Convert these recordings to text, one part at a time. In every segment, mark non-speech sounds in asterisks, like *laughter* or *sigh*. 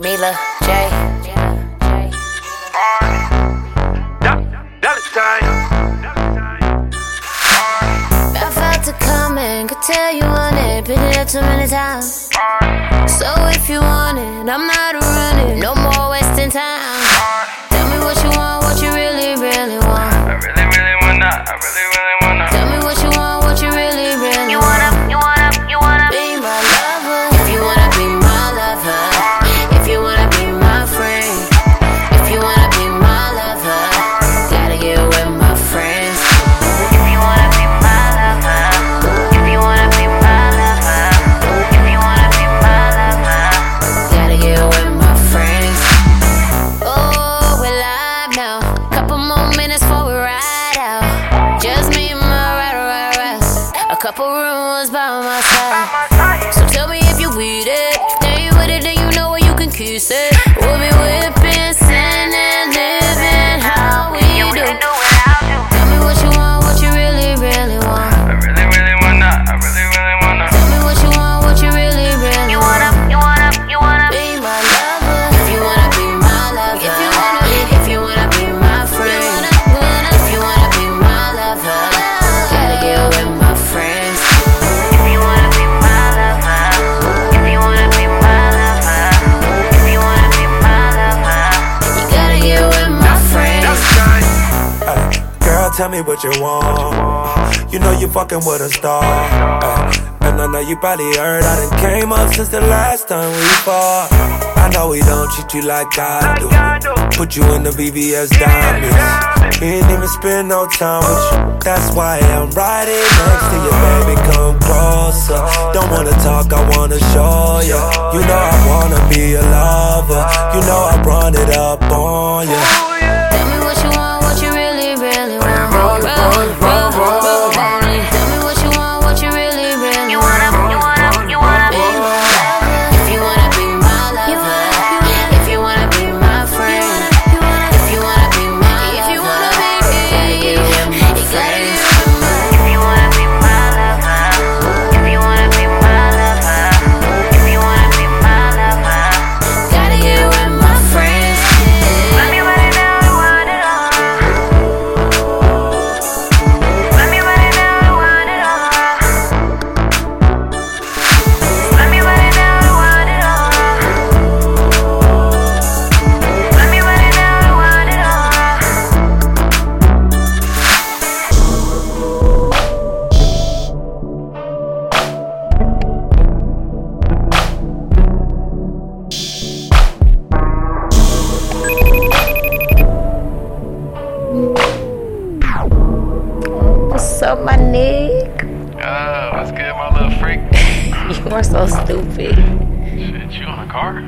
Mila J. I felt it coming, could tell you want it, pick it up too many times. So if you want it, I'm not running, no more wasting time. Tell me what you want, what you really, really want. I really, really wanna, I really, really couple rooms by my side. So tell me if you with it. If ain't with it, then you know where you can kiss it. Tell me what you want. You know you fucking with a star. Ay, and I know you probably heard I done came up since the last time we fought. I know we don't treat you like I do. Put you in the VVS diamonds. Ain't even spend no time with you. That's why I'm riding next to you, baby. Come closer. Don't wanna talk, I wanna show you. You know I wanna be a lover. You know I run it up on you. My nigga? Uh, what's good, my little freak? *laughs* You are so stupid. Shit, you on a car?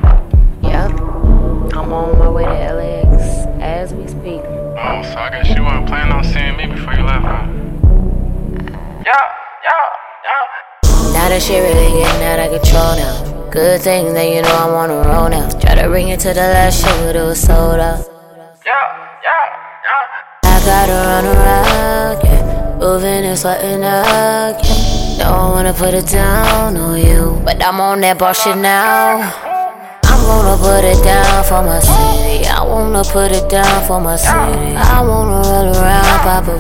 Yep. I'm on my way to LAX as we speak. Oh, so I guess you weren't planning on seeing me before you left, huh? Yeah, yeah, yeah. Now that shit really getting out of control now. Good thing that you know I'm on a roll now. Try to bring it to the last show, but it was sold out. Yeah, yeah, yeah. I gotta run around, yeah. Moving and sweating yeah. Don't wanna put it down on you, but I'm on that bullshit now. I'm gonna put it down for my city. I wanna put it down for my city. I wanna roll around, pop a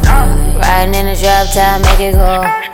Riding in the drop top, make it go.